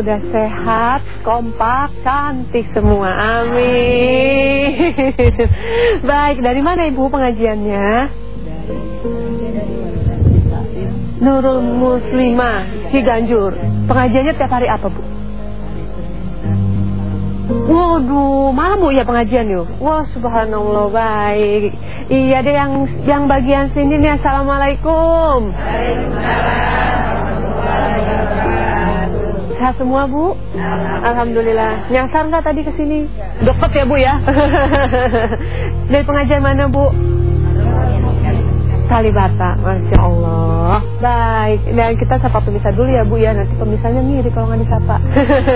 Udah sehat, kompak, cantik semua. Amin. Baik, dari mana Ibu pengajiannya? Nurul Muslimah, Ciganjur. Pengajiannya tiap hari apa, Bu? Waduh, malam Bu ya pengajian yuk. Wah, subhanallah baik. Iya deh yang yang bagian sini nih Assalamualaikum. Sehat semua Bu? Alhamdulillah. Nyasar nggak tadi ke sini? Deket ya Bu ya? Dari pengajian mana Bu? Kalibata, Masya Allah. Baik, dan kita sapa pemirsa dulu ya Bu ya. Nanti pemirsanya mirip kalau nggak disapa.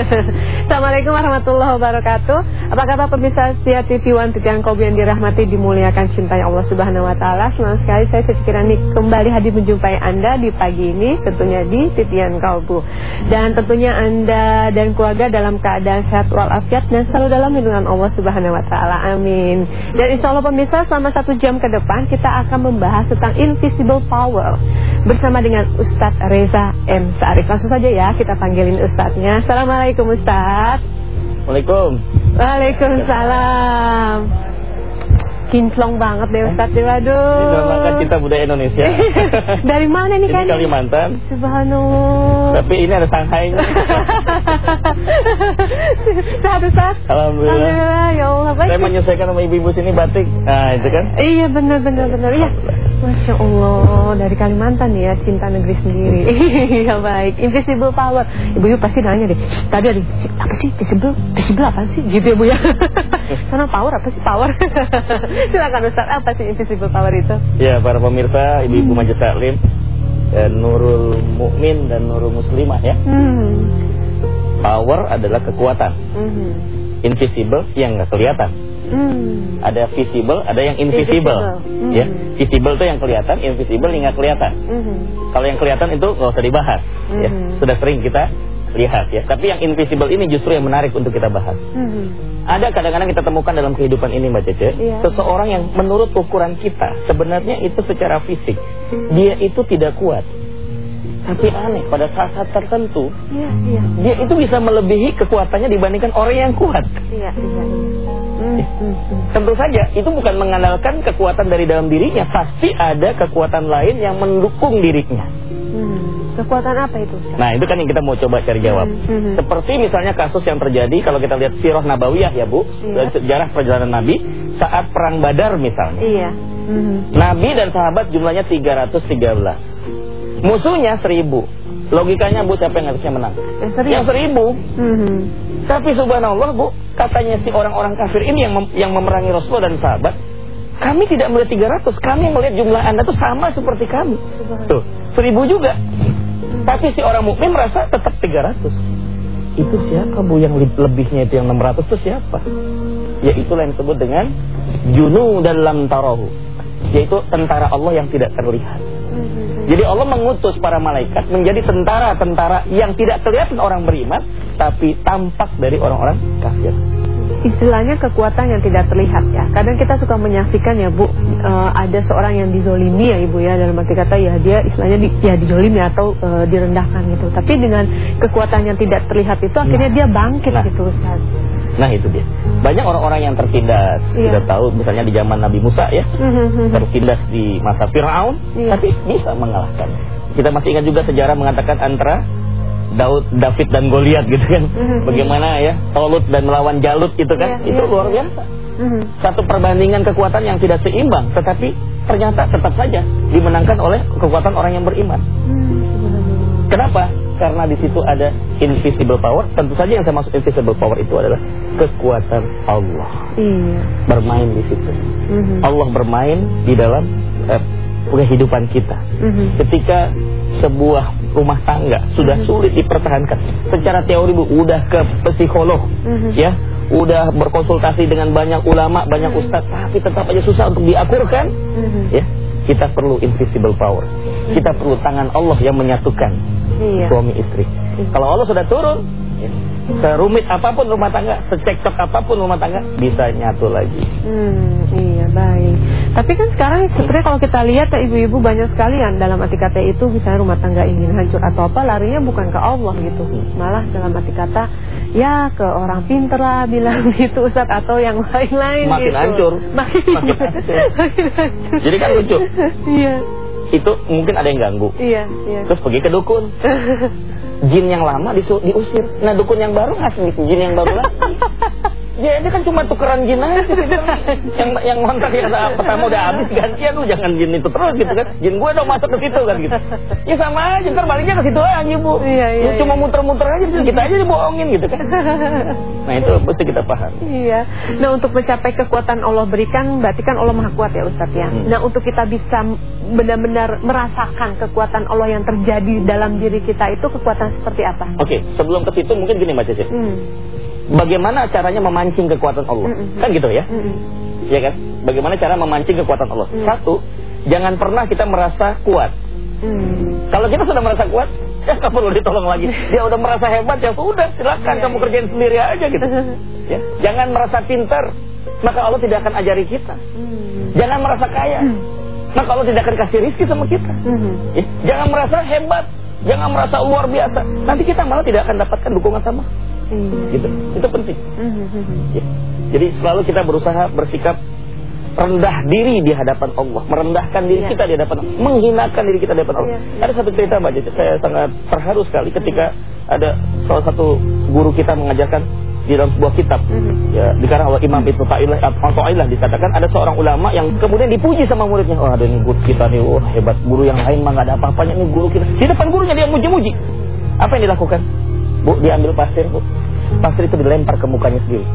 Assalamualaikum warahmatullahi wabarakatuh. Apa kabar pemirsa setia TV One yang kau yang dirahmati Dimuliakan cintanya Allah subhanahu wa ta'ala? Senang sekali saya sekiranya kembali hadir menjumpai Anda di pagi ini Tentunya di Titian Kalbu Dan tentunya Anda dan keluarga dalam keadaan sehat walafiat Dan selalu dalam lindungan Allah subhanahu wa ta'ala. Amin. Dan insya Allah pemirsa selama satu jam ke depan Kita akan membahas tentang tentang invisible power bersama dengan Ustadz Reza M. Sarif. Langsung saja ya kita panggilin Ustadznya. Assalamualaikum Ustadz. Waalaikumsalam. Waalaikumsalam. Kinclong banget deh Ustaz deh waduh. Ini makan cinta budaya Indonesia. Dari mana nih kan? Ini Kalimantan. Subhanallah. Tapi ini ada Shanghai. Sehat Ustaz? Alhamdulillah. Alhamdulillah ya Allah. Baik. Saya menyesuaikan sama ibu-ibu sini batik. Nah, itu kan. Iya benar benar benar. Iya. Masya Allah dari Kalimantan ya cinta negeri sendiri. Iya baik. Invisible power. Ibu-ibu pasti nanya deh. Tadi ada apa sih invisible? Invisible apa sih? Gitu ya Bu ya. Sana power apa sih power? Silakan Ustaz, apa sih invisible power itu? Ya, para pemirsa, ibu-ibu hmm. Majelis Taklim dan Nurul Mukmin dan Nurul Muslimah ya. Hmm. Power adalah kekuatan. Hmm. Invisible yang nggak kelihatan. Hmm. Ada visible, ada yang invisible. invisible. Ya, hmm. visible itu yang kelihatan, invisible yang nggak kelihatan. Hmm. Kalau yang kelihatan itu nggak usah dibahas. Hmm. Ya, sudah sering kita lihat ya. Tapi yang invisible ini justru yang menarik untuk kita bahas. Hmm. Ada kadang-kadang kita temukan dalam kehidupan ini Mbak Cece, yeah. seseorang yang menurut ukuran kita sebenarnya itu secara fisik hmm. dia itu tidak kuat. Tapi aneh pada saat-saat tertentu yeah, yeah. dia itu bisa melebihi kekuatannya dibandingkan orang yang kuat. Iya, iya. Tentu saja itu bukan mengandalkan kekuatan dari dalam dirinya, pasti ada kekuatan lain yang mendukung dirinya. Hmm. Kekuatan apa itu? Nah itu kan yang kita mau coba cari jawab. Hmm, hmm, hmm. Seperti misalnya kasus yang terjadi kalau kita lihat sirah nabawiyah ya Bu, iya. sejarah perjalanan Nabi saat perang Badar misalnya. Iya. Hmm. Nabi dan sahabat jumlahnya 313. Musuhnya 1000. Logikanya Bu siapa yang harusnya menang? Yang seribu. Yang seribu. Hmm. Tapi subhanallah Bu, katanya si orang-orang kafir ini yang mem yang memerangi Rasulullah dan sahabat, kami tidak melihat 300, kami melihat jumlah Anda tuh sama seperti kami. Tuh, seribu juga. Tapi si orang mukmin merasa tetap 300. Itu siapa Bu yang lebihnya itu yang 600 itu siapa? Ya itulah yang disebut dengan junu dalam tarahu. Yaitu tentara Allah yang tidak terlihat. Jadi Allah mengutus para malaikat menjadi tentara-tentara yang tidak kelihatan orang beriman tapi tampak dari orang-orang kafir istilahnya kekuatan yang tidak terlihat ya. Kadang kita suka menyaksikan ya Bu, uh, ada seorang yang dizolimi ya Ibu ya dalam arti kata ya dia istilahnya di, ya dizolimi atau uh, direndahkan gitu. Tapi dengan kekuatan yang tidak terlihat itu akhirnya nah, dia bangkit nah, gitu Ustaz. Nah itu dia. Banyak orang-orang yang tertindas. Iya. Kita tahu misalnya di zaman Nabi Musa ya, mm-hmm. tertindas di masa Firaun, iya. tapi bisa mengalahkan. Kita masih ingat juga sejarah mengatakan antara Daud, David dan Goliat gitu kan. Mm-hmm. Bagaimana ya Tolut dan melawan Jalut gitu kan. Yeah, itu yeah, luar biasa. Mm-hmm. Satu perbandingan kekuatan yang tidak seimbang, tetapi ternyata tetap saja dimenangkan oleh kekuatan orang yang beriman. Kenapa? Karena di situ ada invisible power. Tentu saja yang saya maksud invisible power itu adalah kekuatan Allah. Iya. Bermain di situ. Mm-hmm. Allah bermain di dalam eh, kehidupan kita. Mm-hmm. Ketika sebuah rumah tangga sudah mm-hmm. sulit dipertahankan, secara teori bu, udah ke psikolog, mm-hmm. ya, udah berkonsultasi dengan banyak ulama, banyak mm-hmm. ustadz, tapi tetap aja susah untuk diakurkan, mm-hmm. ya, kita perlu invisible power, kita perlu tangan Allah yang menyatukan iya. suami istri. Iya. Kalau Allah sudah turun, ya, serumit apa pun rumah tangga, secekcok apa pun rumah tangga bisa nyatu lagi. Hmm, iya baik. Tapi kan sekarang sebenarnya kalau kita lihat ya ibu-ibu banyak sekali yang dalam arti kata itu misalnya rumah tangga ingin hancur atau apa larinya bukan ke Allah gitu. Malah dalam arti kata ya ke orang pinter lah bilang gitu Ustaz atau yang lain-lain Makin gitu. hancur. Makin, Makin hancur. Makin hancur. Jadi kan lucu. Iya. Itu mungkin ada yang ganggu. Iya, iya. Terus pergi ke dukun. Jin yang lama diusir. Nah dukun yang baru ngasih jin yang baru lagi. Ya ini kan cuma tukeran jin aja yang yang kontrak yang pertama udah habis gantian lu jangan jin itu terus gitu kan. Jin gue dong masuk ke situ kan gitu. Ya sama aja ntar baliknya ke situ aja bu. Iya, iya, Lu cuma iya. muter-muter aja kita aja dibohongin gitu kan. Nah itu mesti kita paham. Iya. Nah untuk mencapai kekuatan Allah berikan berarti kan Allah maha kuat ya Ustadz ya. Hmm. Nah untuk kita bisa benar-benar merasakan kekuatan Allah yang terjadi dalam diri kita itu kekuatan seperti apa? Oke, sebelum ke situ mungkin gini Mbak Cece. Hmm. Bagaimana caranya memancing kekuatan Allah? Mm-mm. Kan gitu ya? Mm-mm. Ya kan? Bagaimana cara memancing kekuatan Allah? Mm. Satu, jangan pernah kita merasa kuat. Hmm. Kalau kita sudah merasa kuat, ya nggak perlu ditolong lagi. Dia udah merasa hebat, ya sudah silakan Iya, kamu iya. kerjain sendiri aja gitu. ya. Jangan merasa pintar, maka Allah tidak akan ajari kita. Hmm. Jangan merasa kaya, maka Allah tidak akan kasih rizki sama kita. Hmm. Ya. Jangan merasa hebat, jangan merasa luar biasa. Nanti kita malah tidak akan dapatkan dukungan sama. Hmm. Gitu. Itu penting. Hmm. Ya. Jadi selalu kita berusaha bersikap rendah diri di hadapan Allah, merendahkan diri Iya. kita di hadapan Allah, menghinakan diri kita di hadapan Allah. Iya. Ada satu cerita Mbak Jaja, saya sangat terharu sekali ketika ada salah satu guru kita mengajarkan di dalam sebuah kitab Mhm. ya dikarang oleh Imam Ibnu Ta'ilah Ta'ilah dikatakan ada seorang ulama yang kemudian dipuji sama muridnya oh ada nih guru kita nih wah hebat guru yang lain mah nggak ada apa-apanya nih guru kita di depan gurunya dia muji-muji apa yang dilakukan bu diambil pasir bu pasir itu dilempar ke mukanya sendiri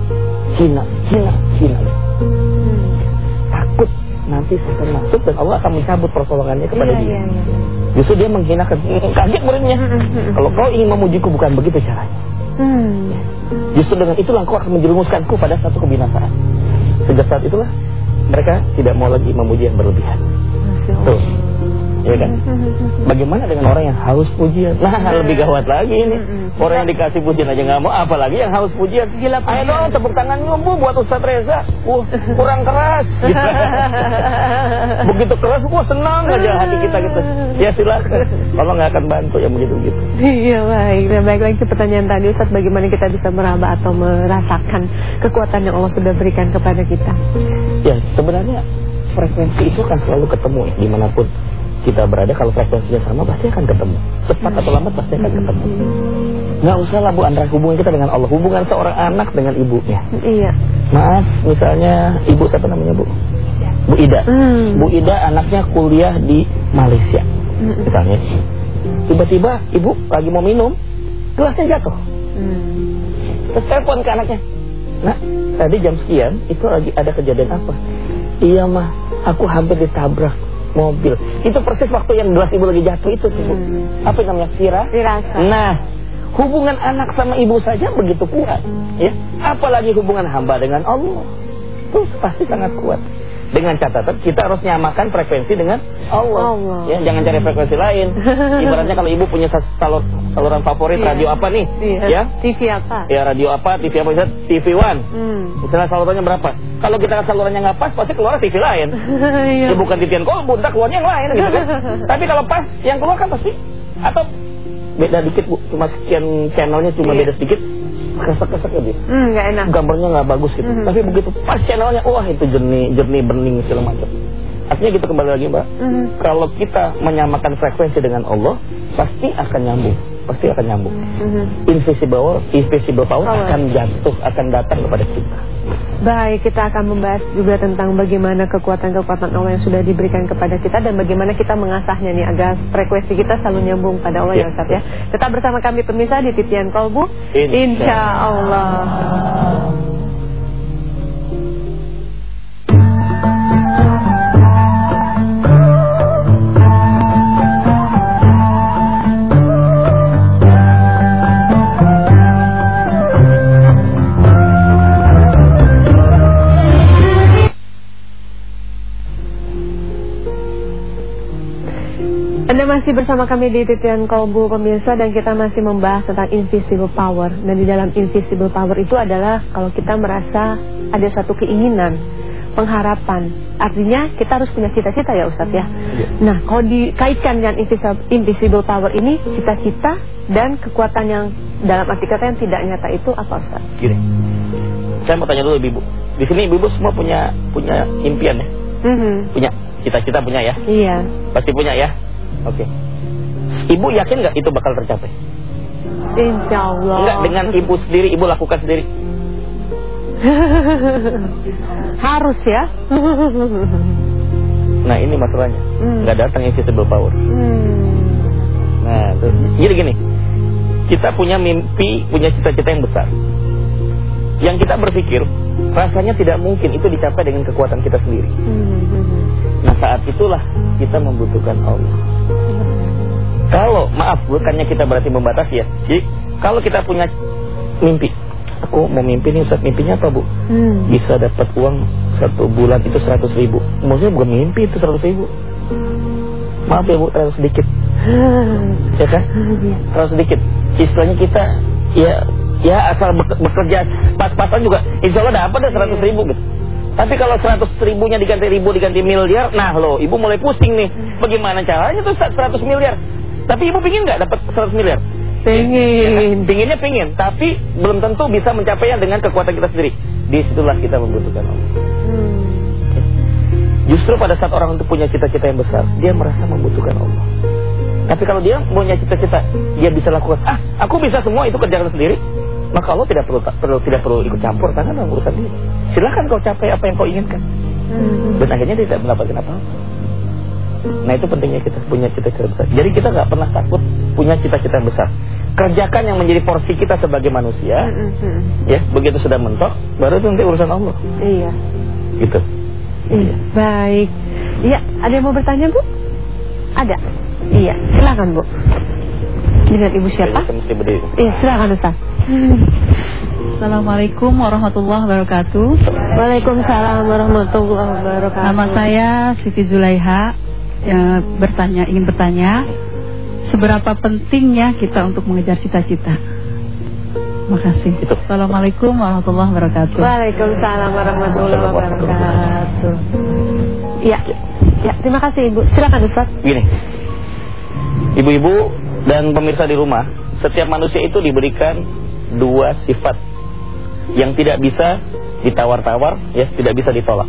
hina hina hina Hmm. takut nanti setan masuk dan Allah akan mencabut pertolongannya kepada Iya, dia iya, iya. justru dia menghinakan kaget muridnya Mhm. kalau kau ingin memujiku bukan begitu caranya Hmm. Justru dengan itulah engkau akan menjerumuskanku pada satu kebinasaan. Sejak saat itulah mereka tidak mau lagi memuji yang berlebihan. Tuh. Ya kan? Hmm. Bagaimana dengan orang yang haus pujian? Nah, lebih gawat lagi ini. Mm-mm. Orang yang dikasih pujian aja nggak mau, apalagi yang haus pujian. Gila Ayo dong tepuk tangannya bu buat Ustadz Reza. Wah, kurang keras. Gitu. Begitu keras, wah senang aja hati kita gitu. Ya silakan. Kalau nggak akan bantu ya begitu-begitu. Iya baik, nah, baik lagi ke pertanyaan tadi Ustaz bagaimana kita bisa meraba atau merasakan kekuatan yang Allah sudah berikan kepada kita Ya sebenarnya frekuensi itu akan selalu ketemu ya, di mana pun kita berada kalau frekuensinya sama pasti akan ketemu. Cepat atau lambat pasti akan ketemu. Nggak usah lah bu antara hubungan kita dengan Allah. Hubungan seorang anak dengan ibunya. Iya. Maaf misalnya ibu siapa namanya bu? Bu Ida. Hmm. Bu Ida anaknya kuliah di Malaysia. Hmm. misalnya tiba-tiba ibu lagi mau minum? Gelasnya jatuh. Hmm. Terus telepon ke anaknya. Nah, tadi jam sekian itu lagi ada kejadian apa? Iya mah, aku hampir ditabrak mobil. Itu persis waktu yang gelas ibu lagi jatuh itu tuh. Hmm. Apa namanya? Sirah? Nah, hubungan anak sama ibu saja begitu kuat, ya. Apalagi hubungan hamba dengan Allah. Itu pasti sangat kuat. Dengan catatan kita harus nyamakan frekuensi dengan Allah. Allah. Ya, jangan cari frekuensi lain. Ibaratnya kalau ibu punya salur, saluran favorit Iya. radio apa nih? Iya. Ya. TV apa? Ya radio apa, TV apa, misalnya TV One. Hmm. Misalnya salurannya berapa? Kalau kita salurannya nggak pas, pasti keluar TV lain. Iya. Ya bukan TV yang kolbu, ntar keluarnya yang lain gitu kan. Tapi kalau pas, yang keluar kan pasti atau beda dikit bu, cuma sekian channelnya cuma Iya. beda sedikit, kesek-kesek ya bu. Hmm, nggak enak. Gambarnya nggak bagus gitu. Mhm. Tapi begitu pas channelnya, wah itu jernih, jernih bening segala macam. Artinya gitu kembali lagi mbak. Hmm. Kalau kita menyamakan frekuensi dengan Allah, pasti akan nyambung, pasti akan nyambung Hmm. invisible invisible power Power. akan jatuh akan datang kepada kita. Baik, kita akan membahas juga tentang bagaimana kekuatan-kekuatan Allah yang sudah diberikan kepada kita dan bagaimana kita mengasahnya nih agar frekuensi kita selalu nyambung pada Allah ya, Ya. Ustaz ya. Tetap bersama kami pemirsa di Titian Kolbu. Insya Insya Allah. Anda masih bersama kami di Titian Kolbu pemirsa dan kita masih membahas tentang invisible power. Dan di dalam invisible power itu adalah kalau kita merasa ada satu keinginan, pengharapan. Artinya kita harus punya cita-cita ya Ustadz ya. Iya. Nah, kalau dikaitkan dengan invisible, power ini, cita-cita dan kekuatan yang dalam arti kata yang tidak nyata itu apa Ustadz? Gini. Saya mau tanya dulu Ibu. Di sini Ibu semua punya punya impian ya? Mhm. Punya. Cita-cita punya ya? Iya. Pasti punya ya? Oke. Ibu yakin nggak itu bakal tercapai? Insya Allah. Enggak dengan ibu sendiri, ibu lakukan sendiri. Harus ya. Nah ini masalahnya, Hmm. nggak datang invisible power. Hmm. Nah, terus, jadi gini, kita punya mimpi, punya cita-cita yang besar. Yang kita berpikir, rasanya tidak mungkin itu dicapai dengan kekuatan kita sendiri. Hmm. Nah saat itulah kita membutuhkan Allah. Kalau, maaf, bukannya kita berarti membatasi ya. Jadi, kalau kita punya mimpi, aku mau mimpi nih Ustaz, mimpinya apa Bu? Hmm. Bisa dapat uang satu bulan itu 100 ribu. Maksudnya bukan mimpi itu 100 ribu. Maaf ya Bu, terlalu sedikit. Ya kan? Iya. Terlalu sedikit. Istilahnya kita, ya ya asal bek- bekerja pas-pasan juga, insya Allah dapat deh 100 ribu gitu. Tapi kalau 100 ribunya diganti ribu, diganti miliar, nah loh, ibu mulai pusing nih. Bagaimana caranya tuh 100 miliar? Tapi ibu pingin nggak dapat 100 miliar? Pengen. Pinginnya pingin, tapi belum tentu bisa mencapainya dengan kekuatan kita sendiri. Di situlah kita membutuhkan Allah. Hmm. Justru pada saat orang itu punya cita-cita yang besar, dia merasa membutuhkan Allah. Tapi kalau dia punya cita-cita, dia bisa lakukan, ah, aku bisa semua itu kerjakan sendiri. Maka Allah tidak perlu, perlu tidak perlu ikut campur tangan dalam urusan dia. Silahkan kau capai apa yang kau inginkan. Hmm. Dan akhirnya dia tidak mendapatkan apa-apa. Nah itu pentingnya kita punya cita-cita besar. Jadi kita nggak pernah takut punya cita-cita besar. Kerjakan yang menjadi porsi kita sebagai manusia. Hmm, hmm. Ya, begitu sudah mentok, baru itu nanti urusan Allah. Iya. Gitu. Iya. Baik. Iya, ada yang mau bertanya, Bu? Ada. Iya, silakan, Bu. Dengan Ibu siapa? Iya, silakan Ustaz. Assalamualaikum warahmatullahi wabarakatuh. Waalaikumsalam warahmatullahi wabarakatuh. Nama saya Siti Zulaiha. Ya, bertanya ingin bertanya, seberapa pentingnya kita untuk mengejar cita-cita? Makasih. Itu. Assalamualaikum warahmatullahi wabarakatuh. Waalaikumsalam warahmatullahi wabarakatuh. Iya. Ya, terima kasih Ibu. Silakan Ustaz. Gini, ibu-ibu dan pemirsa di rumah, setiap manusia itu diberikan dua sifat yang tidak bisa ditawar-tawar, ya tidak bisa ditolak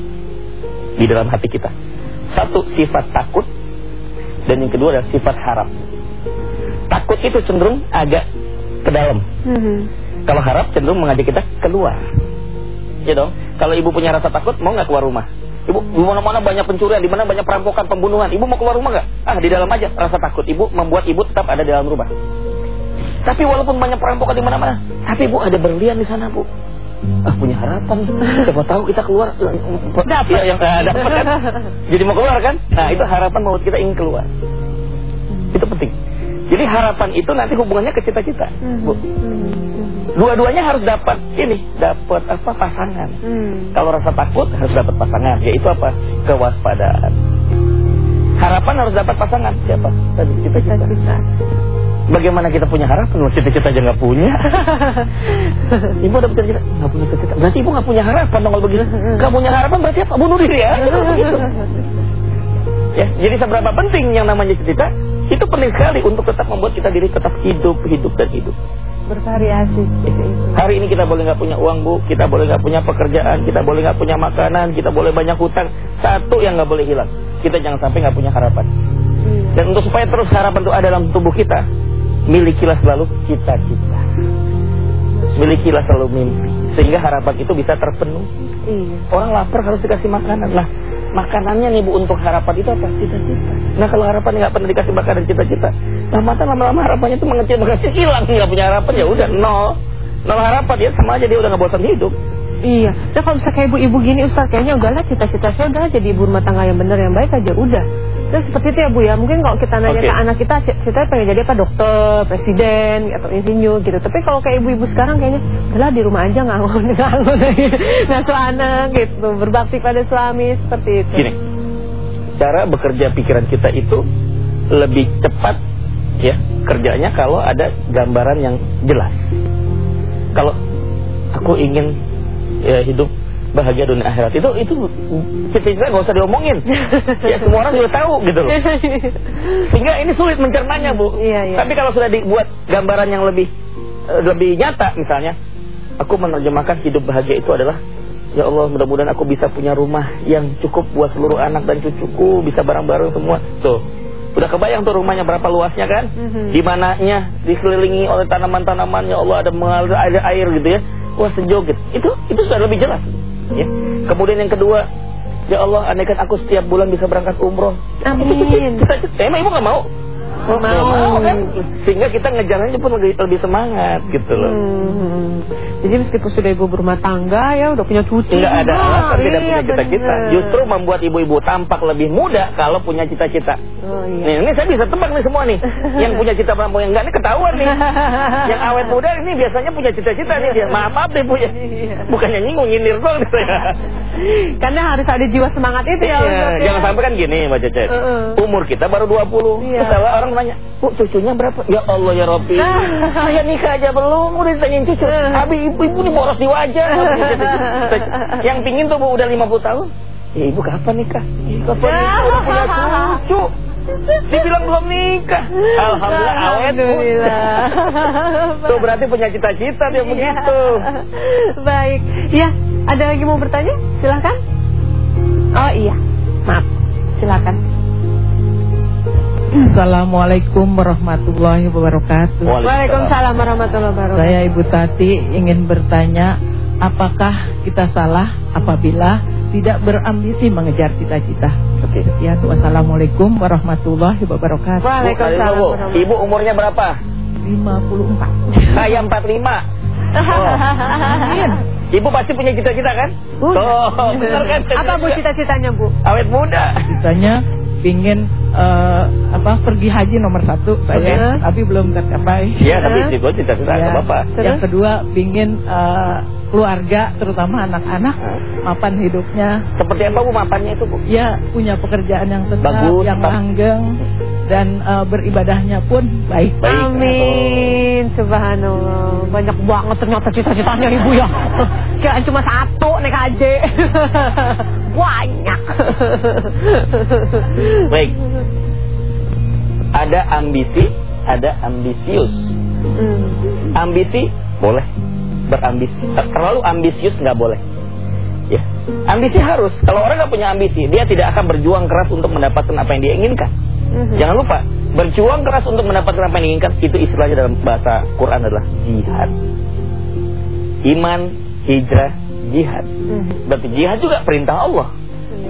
di dalam hati kita. Satu sifat takut dan yang kedua adalah sifat harap. Takut itu cenderung agak ke dalam. Hmm. Kalau harap cenderung mengajak kita keluar. Ya dong. Kalau ibu punya rasa takut, mau nggak keluar rumah? Ibu di mana-mana banyak pencurian, di mana banyak perampokan, pembunuhan. Ibu mau keluar rumah nggak? Ah, di dalam aja. Rasa takut ibu membuat ibu tetap ada di dalam rumah. Tapi walaupun banyak perampokan di mana-mana, tapi ibu ada berlian di sana, Bu. Ah, punya harapan. Siapa tahu kita keluar Dapat. Ya, yang eh, dapat kan. Jadi mau keluar kan? Nah, itu harapan membuat kita ingin keluar. Itu penting. Jadi harapan itu nanti hubungannya ke cita-cita, Bu. Dua-duanya harus dapat ini, dapat apa pasangan. Hmm. Kalau rasa takut harus dapat pasangan, yaitu apa? Kewaspadaan. Harapan harus dapat pasangan. Siapa? Tadi cita-cita. Bagaimana kita punya harapan? Cita-cita aja nggak punya. ibu ada cita-cita? Nggak punya cita-cita. Berarti ibu nggak punya harapan dong kalau begitu. Nggak punya harapan berarti apa? Bunuh diri ya? Begitu. Ya, jadi seberapa penting yang namanya cita-cita? Itu penting sekali untuk tetap membuat kita diri tetap hidup, hidup dan hidup. Bervariasi. Hari ini kita boleh nggak punya uang bu, kita boleh nggak punya pekerjaan, kita boleh nggak punya makanan, kita boleh banyak hutang. Satu yang nggak boleh hilang, kita jangan sampai nggak punya harapan. Iya. Dan untuk supaya terus harapan itu ada dalam tubuh kita, milikilah selalu cita-cita. Milikilah selalu mimpi, sehingga harapan itu bisa terpenuhi. Iya. Orang lapar harus dikasih makanan. Nah, makanannya nih bu untuk harapan itu apa? Cita-cita. Nah kalau harapan nggak pernah dikasih makanan cita-cita, lama lama-lama harapannya itu mengecil mengecil hilang nggak punya harapan ya udah nol. Nol harapan dia sama aja dia udah nggak bosan hidup. Iya. Nah kalau misalnya ibu-ibu gini Ustaz kayaknya udahlah cita-cita saya udah jadi ibu rumah tangga yang benar yang baik aja udah. Terus seperti itu ya Bu ya. Mungkin kalau kita nanya Oke. ke anak kita cita pengen jadi apa dokter, presiden atau insinyur gitu. Tapi kalau kayak ibu-ibu sekarang kayaknya udahlah di rumah aja ngangon ngangon ngasuh anak gitu, berbakti pada suami seperti itu. Gini, cara bekerja pikiran kita itu lebih cepat ya kerjanya kalau ada gambaran yang jelas. Kalau aku ingin ya, hidup bahagia dunia akhirat. Itu itu cita-cita nggak usah diomongin. Ya semua orang juga tahu gitu loh. Sehingga ini sulit mencernanya bu. Iya, iya. tapi kalau sudah dibuat gambaran yang lebih eh, lebih nyata misalnya aku menerjemahkan hidup bahagia itu adalah ya Allah mudah-mudahan aku bisa punya rumah yang cukup buat seluruh anak dan cucuku bisa bareng-bareng semua. Tuh udah kebayang tuh rumahnya berapa luasnya kan? Mhm. di mananya dikelilingi oleh tanaman-tanaman ya Allah ada mengalir ada air gitu ya. Wah sejuk gitu. Itu itu sudah lebih jelas ya. Kemudian yang kedua ya Allah andaikan aku setiap bulan bisa berangkat umroh. Amin. emang ibu nggak mau Mau. mau kan sehingga kita ngejalannya pun lebih, lebih semangat gitu loh Hmm. Jadi meskipun sudah ibu berumah tangga ya udah punya cucu. Tidak ada alasan tidak iya, punya cita-cita. Justru membuat ibu-ibu tampak lebih muda kalau punya cita-cita. Oh Nih, iya. ini saya bisa tebak nih semua nih. Yang punya cita yang enggak ini ketahuan nih. Yang awet muda ini biasanya punya cita-cita nih dia. Maaf maaf deh Bu ya. Iya. Bukannya nyinggung nyindir doang gitu ya. Karena harus ada jiwa semangat itu ya. Iya, ya. jangan sampai kan gini Mbak Cecet. Heeh. Umur kita baru 20. Iya. Terus kalau orang nanya, "Bu, cucunya berapa?" Ya Allah ya Robbi. Saya nikah aja belum, udah ditanyain cucu. Abi ibu-ibu nih boros di wajah. Yang pingin tuh Bu udah 50 tahun. Ya ibu kapan nikah? "Ih, Kapan nikah udah punya cucu? Dibilang belum nikah. Alhamdulillah awet. Alhamdulillah. Tuh berarti punya cita-cita dia begitu. Baik. Ya, ada lagi mau bertanya? Silahkan. Oh iya. Maaf. Silakan. Assalamualaikum warahmatullahi wabarakatuh. Waalaikumsalam warahmatullahi wabarakatuh. Saya Ibu Tati ingin bertanya, apakah kita salah apabila tidak berambisi mengejar cita-cita? Oke. Ya, wassalamualaikum warahmatullahi wabarakatuh. Waalaikumsalam Bu, Ibu umurnya berapa? 54. Saya 45. Oh. Ibu pasti punya cita-cita kan? Oh, benar kan? Apa Bu cita-citanya Bu? Awet muda. Citanya pingin eh, apa pergi haji nomor satu saya, tapi belum tercapai. Iya, tapi Hah? itu cita-cita Ya. Terus? Yang kedua pingin eh, keluarga terutama anak-anak mapan hidupnya Seperti apa Bu mapannya itu Bu? ya punya pekerjaan yang tetap Bagus, yang tetap. langgeng dan eh, beribadahnya pun baik. Baik. Amin. Subhanallah. Banyak banget ternyata cita-citanya Ibu ya. Kirain cuma satu naik haji. Banyak. Baik. Ada ambisi, ada ambisius. Hmm. Ambisi boleh, berambisi. Terlalu ambisius nggak boleh. Ya, ambisi harus. Kalau orang nggak punya ambisi, dia tidak akan berjuang keras untuk mendapatkan apa yang dia inginkan. Mhm. Jangan lupa, berjuang keras untuk mendapatkan apa yang diinginkan itu istilahnya dalam bahasa Quran adalah jihad. Iman, hijrah, jihad. Mhm. Berarti jihad juga perintah Allah.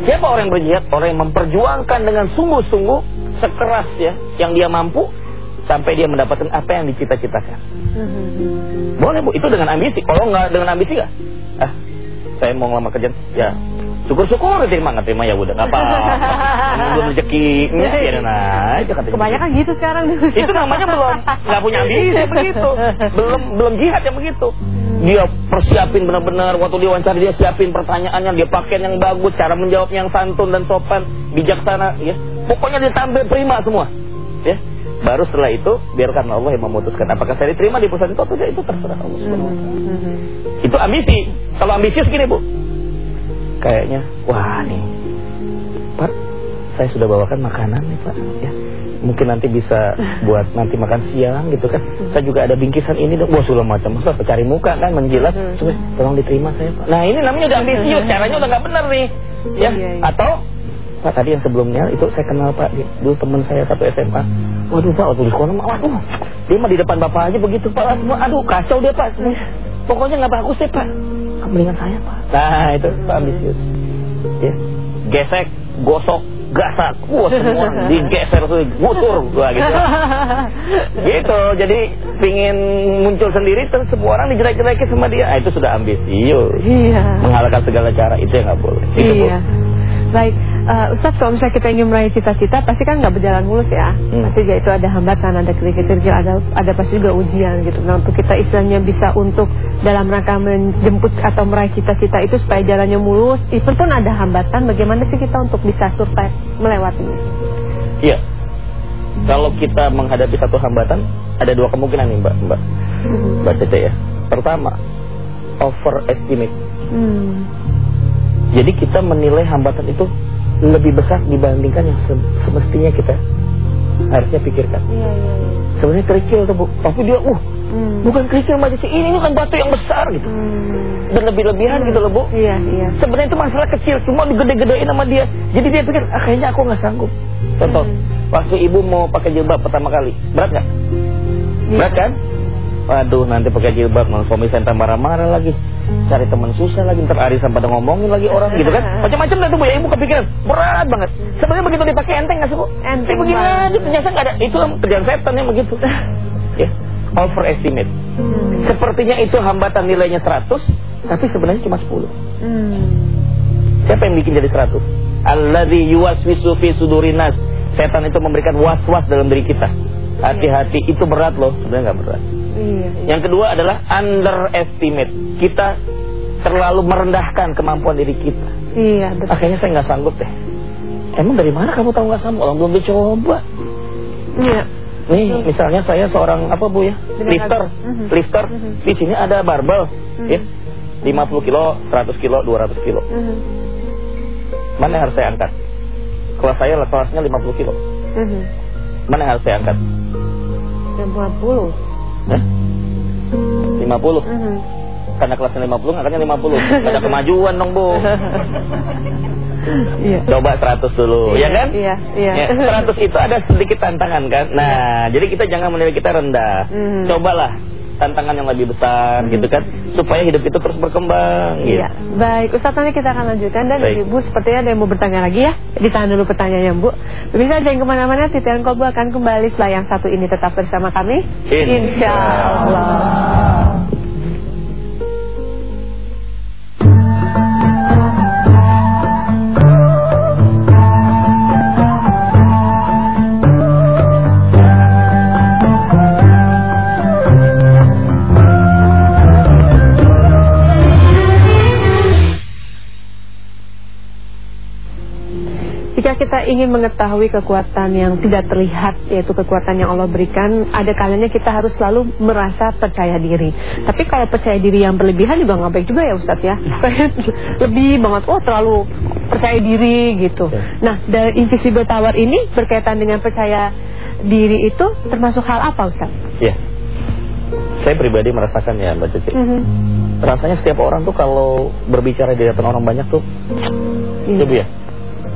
Siapa orang yang berjihad? Orang yang memperjuangkan dengan sungguh-sungguh sekeras ya yang dia mampu sampai dia mendapatkan apa yang dicita-citakan. Mhm. Boleh Bu, itu dengan ambisi. Kalau nggak dengan ambisi nggak? Ah, saya mau ngelamar kerjaan. Ya, syukur-syukur terima nggak terima ya udah nggak apa-apa. Belum rezekinya ya nah aja kata Kebanyakan gitu sekarang. itu namanya belum nggak punya ambisi begitu belum belum jihad yang begitu dia persiapin benar-benar waktu dia wawancara dia siapin pertanyaannya dia pakaian yang bagus cara menjawabnya yang santun dan sopan bijaksana ya pokoknya dia tampil prima semua ya baru setelah itu biarkan Allah yang memutuskan apakah saya diterima di perusahaan itu atau tidak itu terserah Allah wa taala. Mhm. itu ambisi kalau ambisius gini bu kayaknya. Wah nih. Pak saya sudah bawakan makanan nih Pak. Ya mungkin nanti bisa buat nanti makan siang gitu kan. Saya juga ada bingkisan ini dong wah segala macam. Masa cari muka kan menjilat. Hmm. Coba, tolong diterima saya Pak. Nah ini namanya udah ambisius. Caranya udah nggak benar nih. Ya Iya, iya. atau Pak tadi yang sebelumnya itu saya kenal Pak. Dulu teman saya satu SMA waduh Pak waktu di sekolah waduh. Dia mah di depan Bapak aja begitu Pak. Aduh kacau dia Pak. Pokoknya nggak bagus deh Pak mendingan saya Pak. Nah itu Pak ambisius. Ya. Gesek gosok gasak. Wah semua. Digeser tuh gusur gua gitu. Gitu. Jadi pingin muncul sendiri terus semua orang dijelek-jelekin sama dia. Ah, itu sudah ambisius. Iya. menghalalkan segala cara itu yang nggak boleh. Itu Bu. Iya. Baik, uh, Ustaz kalau misalnya kita ingin meraih cita-cita pasti kan nggak berjalan mulus ya. Hmm. Pasti ya itu ada hambatan, ada kerikil-kerikil, ada ada pasti juga ujian gitu. Nah untuk kita istilahnya bisa untuk dalam rangka menjemput atau meraih cita-cita itu supaya jalannya mulus, even pun ada hambatan, bagaimana sih kita untuk bisa survive melewatinya? Iya. Kalau kita menghadapi satu hambatan, ada dua kemungkinan nih Mbak, Mbak, Hmm. Mbak Cece ya. Pertama, overestimate. Hmm. Jadi kita menilai hambatan itu lebih besar dibandingkan yang se semestinya kita harusnya pikirkan. Iya, iya, iya. Sebenarnya kerikil tuh bu, tapi dia, uh, hmm. bukan kerikil sih ini kan batu yang besar gitu. Hmm. Dan lebih-lebihan hmm. gitu loh bu. Iya, iya. Sebenarnya itu masalah kecil, cuma digede-gedein sama dia. Jadi dia pikir, ah, kayaknya aku nggak sanggup. Contoh, hmm. waktu ibu mau pakai jilbab pertama kali, berat nggak? Iya. Berat kan? Waduh nanti pakai jilbab Mal suami saya marah-marah lagi. Cari teman susah lagi Ntar arisan pada ngomongin lagi orang gitu kan. Macam-macam dah tuh bu ya Ibu kepikiran. Berat banget. Sebenarnya begitu dipakai enteng gak sih bu? Enteng begini aja Ternyata gak ada. Itu kerjaan setan yang begitu. Ya Overestimate. Hmm. Sepertinya itu hambatan nilainya 100 Tapi sebenarnya cuma 10 hmm. Siapa yang bikin jadi 100 Alladhi yuwaswisu fi sudurinas Setan itu memberikan was-was dalam diri kita. Hati-hati itu berat loh. Sebenarnya gak berat Iya, iya. Yang kedua adalah underestimate. Kita terlalu merendahkan kemampuan diri kita. Iya, betul. Akhirnya saya nggak sanggup deh. Emang dari mana kamu tahu nggak sanggup? Orang belum dicoba. Iya. Nih, hmm. misalnya saya seorang apa Bu ya? Lifter. Mm Lifter. -hmm. Di sini ada barbel, -hmm. ya. 50 kilo, 100 kilo, 200 kilo. Mana yang harus saya angkat? Kelas saya kelasnya 50 kilo. Mana yang harus saya angkat? 50. Eh? 50 mm -hmm. Karena kelasnya 50 angkatnya 50 Ada kemajuan dong Bu Iya. Coba 100 dulu, iya, ya kan? Iya, iya. Ya, 100 itu ada sedikit tantangan kan. Nah, iya. jadi kita jangan menilai kita rendah. Mm. Cobalah tantangan yang lebih besar gitu kan supaya hidup itu terus berkembang gitu. Iya. Baik, Ustaz nanti kita akan lanjutkan dan Baik. Ibu sepertinya ada yang mau bertanya lagi ya. Ditahan dulu pertanyaannya Bu. Bisa jangan ke mana-mana, Titian Kolbu akan kembali setelah yang satu ini tetap bersama kami. Insya kita ingin mengetahui kekuatan yang tidak terlihat yaitu kekuatan yang Allah berikan ada kalanya kita harus selalu merasa percaya diri. Tapi kalau percaya diri yang berlebihan juga nggak baik juga ya Ustadz ya. Lebih banget oh terlalu percaya diri gitu. Nah dari invisible tower ini berkaitan dengan percaya diri itu termasuk hal apa Ustadz? Iya. Saya pribadi merasakan ya Mbak Cici mm -hmm. rasanya setiap orang tuh kalau berbicara di depan orang banyak tuh iya. ya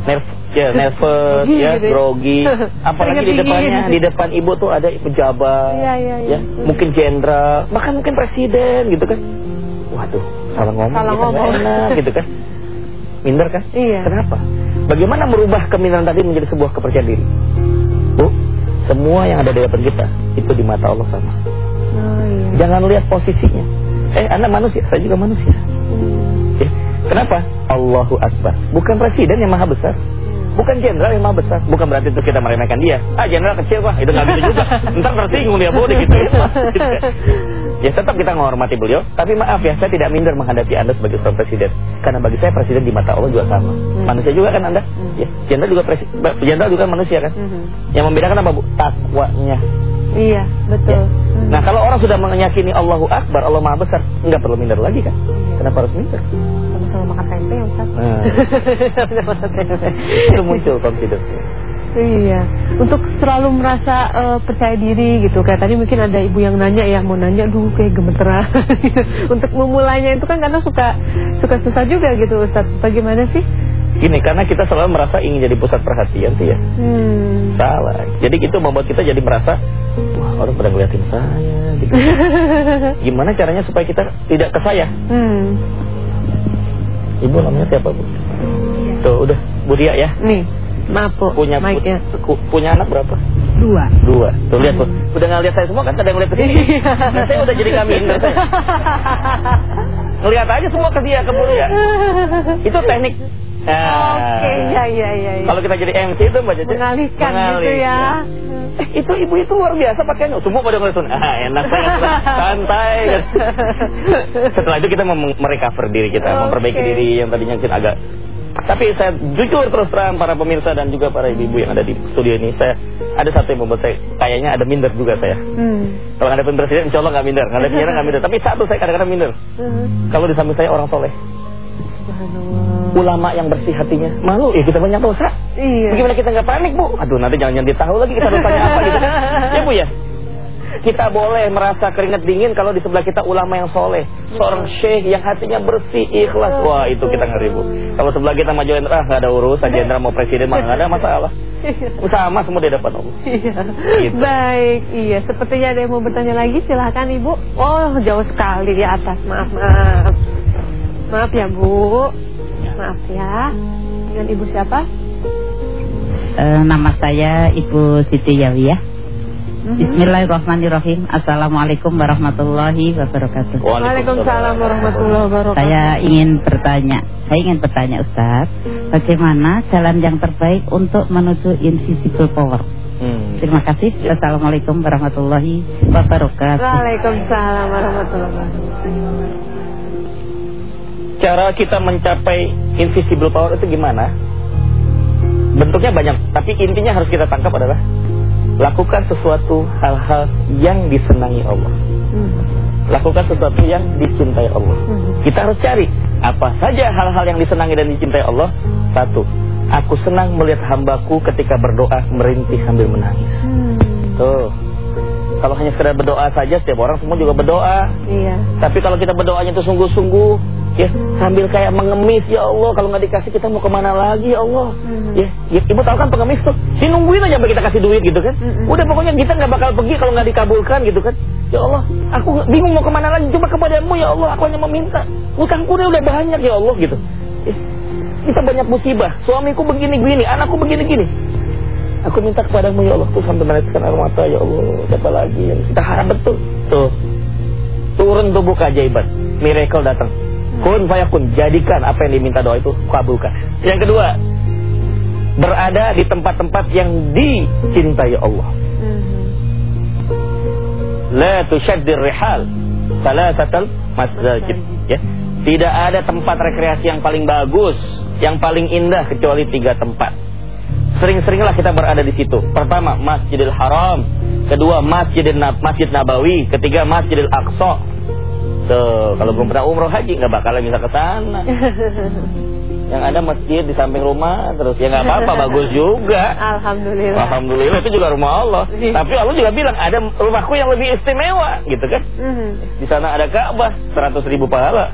nerv ya nervous ya gitu. grogi. Apalagi di depannya di depan ibu tuh ada pejabat ya, ya, ya. ya mungkin jenderal bahkan mungkin presiden gitu kan. Waduh salah ngomong salah gitu ngomong. enak gitu kan. Minder kan? Iya. kenapa? Bagaimana merubah keminderan tadi menjadi sebuah kepercayaan diri? Bu semua yang ada di depan kita itu di mata Allah sama. Oh, iya. jangan lihat posisinya. Eh anda manusia saya juga manusia. Hmm. ya. kenapa? Allahu Akbar. Bukan presiden yang maha besar Bukan jenderal yang maha besar. Bukan berarti itu kita meremehkan dia. Ah jenderal kecil pak, itu nggak bisa juga. Ntar tersinggung dia boleh gitu ya. ya tetap kita menghormati beliau. Tapi maaf ya, saya tidak minder menghadapi anda sebagai seorang presiden. Karena bagi saya presiden di mata Allah juga sama. Hmm. Manusia juga kan anda. Hmm. Ya, jenderal juga presiden, jenderal juga manusia kan. Hmm. Yang membedakan apa bu? Takwanya. Iya, betul. Ya. Hmm. Nah kalau orang sudah meyakini Allahu Akbar, Allah Maha Besar, nggak perlu minder lagi kan? Kenapa harus minder? Sama makan tempe ya Ustaz. Nah. Itu muncul confidence. Iya, untuk selalu merasa uh, percaya diri gitu. Kayak tadi mungkin ada ibu yang nanya ya, mau nanya, duh kayak gemeteran. untuk memulainya itu kan karena suka suka susah juga gitu Ustaz. Bagaimana sih? Gini, karena kita selalu merasa ingin jadi pusat perhatian sih ya. Hmm. Salah. Jadi itu membuat kita jadi merasa, wah orang pada ngeliatin saya. Gitu. Gimana caranya supaya kita tidak ke saya? Hmm. Ibu namanya siapa Bu? Tuh udah Bu Dia ya. Nih. Maaf Bu. Punya pu ya. punya anak berapa? Dua. Dua. Tuh lihat Bu. Udah nggak lihat saya semua kan ada yang lihat ke sini. nah, saya udah jadi kami saya. Ngelihat aja semua ke dia ke Bu Dia. Itu teknik Nah, Oke, okay, ya, ya, ya, ya. Kalau kita jadi MC itu Mbak Caca mengalihkan, mengalihkan gitu ya. Eh, itu ibu itu luar biasa pakainya. Semua pada ngeliatin, ah enak banget, santai. Kan. Setelah itu kita merecover diri kita, okay. memperbaiki diri yang tadinya kita agak tapi saya jujur terus terang para pemirsa dan juga para ibu-ibu yang ada di studio ini, saya ada satu yang membuat saya kayaknya ada minder juga saya. Hmm. Kalau ada presiden, insya Allah nggak minder, ada penyiaran nggak minder. Tapi satu saya kadang-kadang minder. Hmm. Kalau di samping saya orang soleh. Subhanallah. Ulama yang bersih hatinya malu ya kita banyak dosa Iya. bagaimana kita nggak panik bu aduh nanti jangan jangan tahu lagi kita dosanya apa gitu kan ya bu ya kita boleh merasa keringat dingin kalau di sebelah kita ulama yang soleh seorang syekh yang hatinya bersih ikhlas wah itu kita ngeri bu kalau sebelah kita maju jenderal nggak ada urusan jenderal mau presiden mah nggak ada masalah sama semua di depan Allah Iya. Gitu. Baik, iya. Sepertinya ada yang mau bertanya lagi. Silahkan Ibu. Oh, jauh sekali di atas. Maaf, maaf. Maaf ya, Bu. Maaf ya. Dengan Ibu siapa? Eh, nama saya Ibu Siti Yawiyah. Mhm. Bismillahirrahmanirrahim. Assalamualaikum warahmatullahi wabarakatuh. Waalaikumsalam warahmatullahi wabarakatuh. Saya ingin bertanya, saya ingin bertanya Ustaz, bagaimana jalan yang terbaik untuk menuju invisible power? Hmm. Terima kasih. Assalamualaikum warahmatullahi wabarakatuh. Waalaikumsalam warahmatullahi wabarakatuh. Cara kita mencapai invisible power itu gimana? Bentuknya banyak, tapi intinya harus kita tangkap adalah lakukan sesuatu hal-hal yang disenangi Allah. Hmm. Lakukan sesuatu yang dicintai Allah. Hmm. Kita harus cari apa saja hal-hal yang disenangi dan dicintai Allah. Satu, aku senang melihat hambaku ketika berdoa merintih sambil menangis. Hmm. Tuh. Kalau hanya sekedar berdoa saja, setiap orang semua juga berdoa. Iya. Tapi kalau kita berdoanya itu sungguh-sungguh, ya sambil kayak mengemis, ya Allah, kalau nggak dikasih kita mau ke mana lagi, ya Allah. Mhm. Ya, ya, ibu tahu kan pengemis tuh, dia nungguin aja sampai kita kasih duit gitu kan. Mhm. Udah pokoknya kita nggak bakal pergi kalau nggak dikabulkan gitu kan. Ya Allah, aku bingung mau ke mana lagi, cuma kepadamu ya Allah, aku hanya meminta. Utangku udah udah banyak ya Allah gitu. Ya, kita banyak musibah, suamiku begini-begini, anakku begini-gini. Aku minta kepadamu ya Allah tuh sampai meneteskan air mata ya Allah. Siapa lagi yang kita harap betul. Tuh. Turun tubuh keajaiban. Miracle datang. Kun fayakun. Jadikan apa yang diminta doa itu kabulkan. Yang kedua. Berada di tempat-tempat yang dicintai Allah. Hmm. La tushaddir rihal. Salasatal masjid. Ya. Tidak ada tempat rekreasi yang paling bagus, yang paling indah kecuali tiga tempat. Sering-seringlah kita berada di situ. Pertama, Masjidil Haram. Kedua, Masjidil Masjid Nabawi. Ketiga, Masjidil Aqsa. Tuh, kalau belum pernah umroh haji nggak bakalan bisa ke sana. Yang ada masjid di samping rumah terus ya nggak apa-apa bagus juga. Alhamdulillah. Alhamdulillah itu juga rumah Allah. Iya. Tapi Allah juga bilang ada rumahku yang lebih istimewa gitu kan. Mhm. Di sana ada Ka'bah 100 ribu pahala.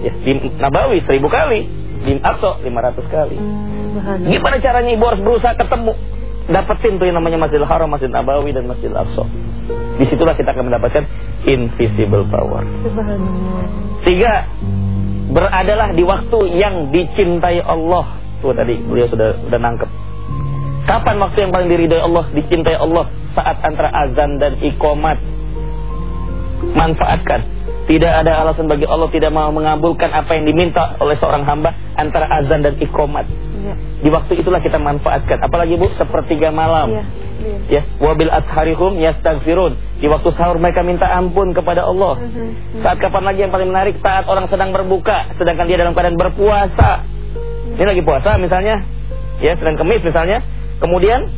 Ya, di Nabawi 1000 kali. Di Aqsa 500 kali. Subhanallah. Gimana caranya ibu harus berusaha ketemu dapetin tuh yang namanya Masjidil Haram, Masjid Nabawi dan Masjidil Aqsa. Di situlah kita akan mendapatkan invisible power. Tiga, beradalah di waktu yang dicintai Allah. Tuh tadi beliau sudah sudah nangkep. Kapan waktu yang paling diridhoi Allah, dicintai Allah? Saat antara azan dan iqamat. Manfaatkan. Tidak ada alasan bagi Allah tidak mau mengabulkan apa yang diminta oleh seorang hamba antara azan dan iqamat. Iya. Di waktu itulah kita manfaatkan. Apalagi Bu, sepertiga malam. Iya. Iya. Ya, wabil asharihum yastaghfirun. Di waktu sahur mereka minta ampun kepada Allah. Mhm. Saat kapan lagi yang paling menarik? Saat orang sedang berbuka, sedangkan dia dalam keadaan berpuasa. Ini lagi puasa misalnya, ya sedang kemis misalnya. Kemudian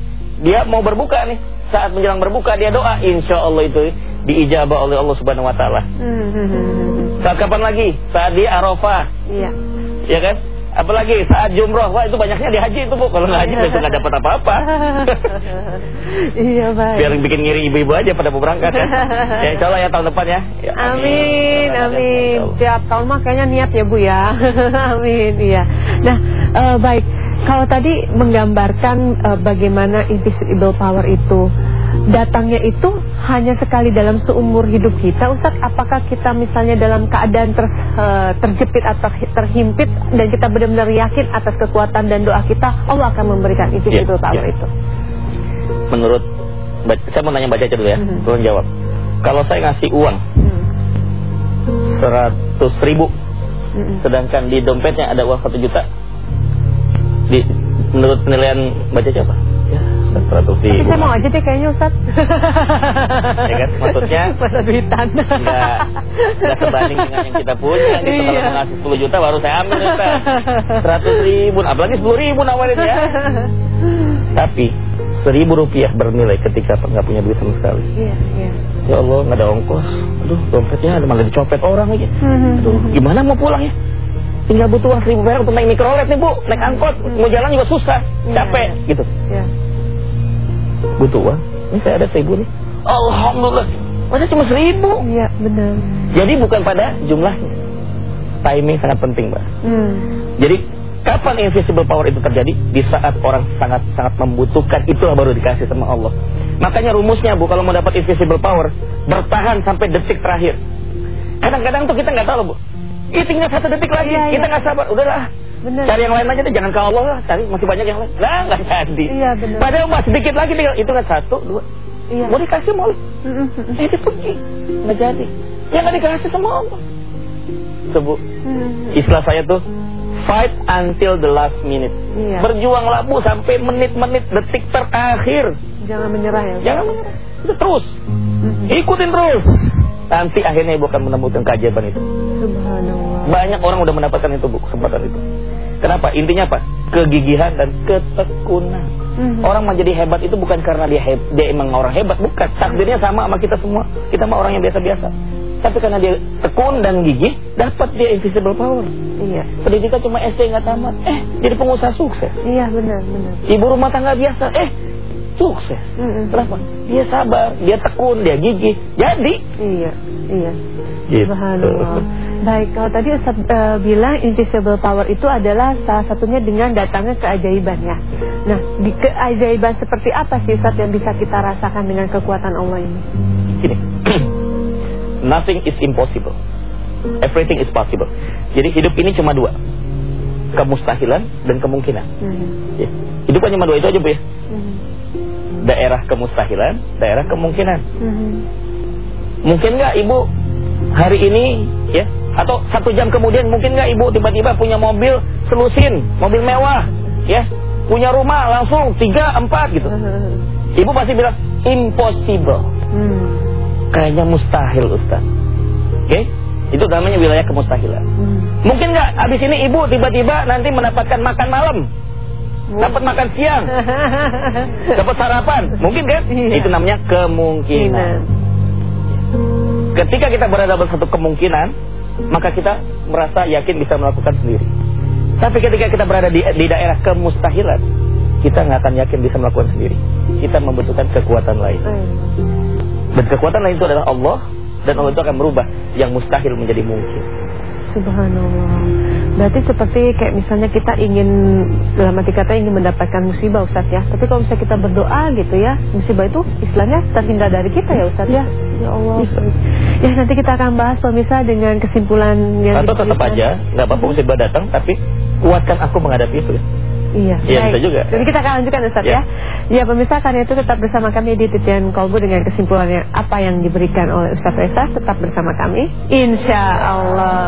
dia mau berbuka nih. Saat menjelang berbuka dia doa, insya Allah itu diijabah oleh Allah Subhanahu Wa Taala. Mhm. Saat kapan lagi? Saat dia Arafah, Iya. ya kan? Apalagi saat jumroh, wah itu banyaknya di haji itu bu. Kalau nggak haji itu nggak dapat apa-apa. Iya baik. Biar bikin ngiri ibu-ibu aja pada berangkat ya. ya insya Allah ya tahun depan ya. ya Amin, amin. Allah. Tiap tahun mah kayaknya niat ya Bu ya. amin, iya. Nah, eh, baik. Kalau tadi menggambarkan eh, bagaimana invisible power itu datangnya itu hanya sekali dalam seumur hidup kita, Ustaz. Apakah kita misalnya dalam keadaan ter, eh, terjepit atau terhimpit dan kita benar-benar yakin atas kekuatan dan doa kita, Allah akan memberikan invisible Ya, power ya. itu. Menurut saya mau nanya baca aja dulu ya. Mhm. Tolong jawab. Kalau saya ngasih uang Hmm. seratus ribu, Mm-mm. sedangkan di dompetnya ada uang satu juta, di menurut penilaian baca siapa? Ya, seratus Tapi saya mau aja deh kayaknya Ustaz Ya kan, maksudnya Masa duitan Nggak, nggak sebanding dengan yang kita punya gitu. Iya. Kalau ngasih 10 juta baru saya ambil Ustaz. 100 ribu, apalagi 10 ribu nawarin ya. Tapi seribu rupiah bernilai ketika nggak punya duit sama sekali. Iya, iya Ya Allah nggak ada ongkos. Aduh dompetnya ada malah dicopet orang aja. Aduh gimana mau pulang ya? tinggal butuh uang seribu perak untuk naik mikrolet nih bu naik angkot mau jalan juga susah Iya, capek gitu Ya. Butuh uang? Ini saya ada seribu nih. Alhamdulillah. Masa cuma seribu? Iya, benar. jadi bukan pada jumlahnya. Timing sangat penting mbak. Hmm. jadi kapan invisible power itu terjadi? Di saat orang sangat sangat membutuhkan. Itulah baru dikasih sama Allah. Makanya rumusnya bu kalau mau dapat invisible power bertahan sampai detik terakhir. Kadang-kadang tuh kita nggak tahu loh bu. Ih, tinggal satu detik lagi. Iya, iya. kita nggak sabar. Udahlah Benar. Cari yang lain aja deh, jangan ke Allah lah. Cari masih banyak yang lain. Nah, nggak jadi. Iya, benar. Padahal masih sedikit lagi tinggal itu kan satu, dua. Iya. Mau dikasih mau, Mm, mm, mm. eh dia pergi, nggak jadi. Ya nggak dikasih sama Allah. Tuh bu, Hmm. istilah saya tuh fight until the last minute. Iya. Berjuanglah bu sampai menit-menit detik terakhir. Jangan menyerah ya. Jangan menyerah. Itu terus. Mm. Ikutin terus. Nanti akhirnya ibu akan menemukan keajaiban itu. Subhanallah. Banyak orang udah mendapatkan itu bu, kesempatan itu. Kenapa? Intinya apa? Kegigihan dan ketekunan. Mhm. Orang menjadi hebat itu bukan karena dia heb, dia emang orang hebat, bukan. Takdirnya sama sama kita semua. Kita mah orang yang biasa-biasa. Tapi karena dia tekun dan gigih, dapat dia invisible power. Iya. Pendidikan cuma SD nggak tamat, eh jadi pengusaha sukses. Iya, benar, benar. Ibu rumah tangga biasa, eh sukses. Mm-mm. Kenapa? Dia sabar, dia tekun, dia gigih. Jadi, Iya, iya. Gitu. Subhanallah. Baik, kalau tadi Ustaz eh, bilang invisible power itu adalah salah satunya dengan datangnya keajaiban ya. Nah, di keajaiban seperti apa sih Ustaz yang bisa kita rasakan dengan kekuatan Allah ini? Gini, nothing is impossible. Everything is possible. Jadi hidup ini cuma dua. Kemustahilan dan kemungkinan. Hmm. Ya. Hidup kan cuma dua itu aja Bu ya. Hmm. Daerah kemustahilan, daerah kemungkinan. Hmm. Mungkin nggak Ibu hari ini ya atau satu jam kemudian mungkin nggak Ibu tiba-tiba punya mobil selusin, mobil mewah ya. Punya rumah langsung tiga empat gitu. Ibu pasti bilang impossible. Hmm. Kayaknya mustahil Ustaz. Oke? Itu namanya wilayah kemustahilan. Hmm. Mungkin nggak habis ini ibu tiba-tiba nanti mendapatkan makan malam, dapat makan siang, dapat sarapan, mungkin kan? Iya. Itu namanya kemungkinan. Ketika kita berada dalam satu kemungkinan, maka kita merasa yakin bisa melakukan sendiri. Tapi ketika kita berada di, di daerah kemustahilan, kita nggak akan yakin bisa melakukan sendiri. Kita membutuhkan kekuatan lain. Hmm. Dan kekuatan lain itu adalah Allah dan Allah itu akan merubah yang mustahil menjadi mungkin. Subhanallah. Berarti seperti kayak misalnya kita ingin dalam arti kata ingin mendapatkan musibah Ustaz ya. Tapi kalau misalnya kita berdoa gitu ya, musibah itu istilahnya terhindar dari kita ya Ustaz ya. Ya Allah. Ya nanti kita akan bahas pemirsa dengan kesimpulan yang Atau tetap aja nggak apa-apa musibah datang, tapi kuatkan aku menghadapi itu. ya. Iya, Iya, bisa juga. Jadi kita akan lanjutkan Ustaz Ya. ya. Ya pemirsa karena itu tetap bersama kami di Titian Kolbu dengan kesimpulannya apa yang diberikan oleh Ustaz Reza tetap bersama kami. Insya Allah.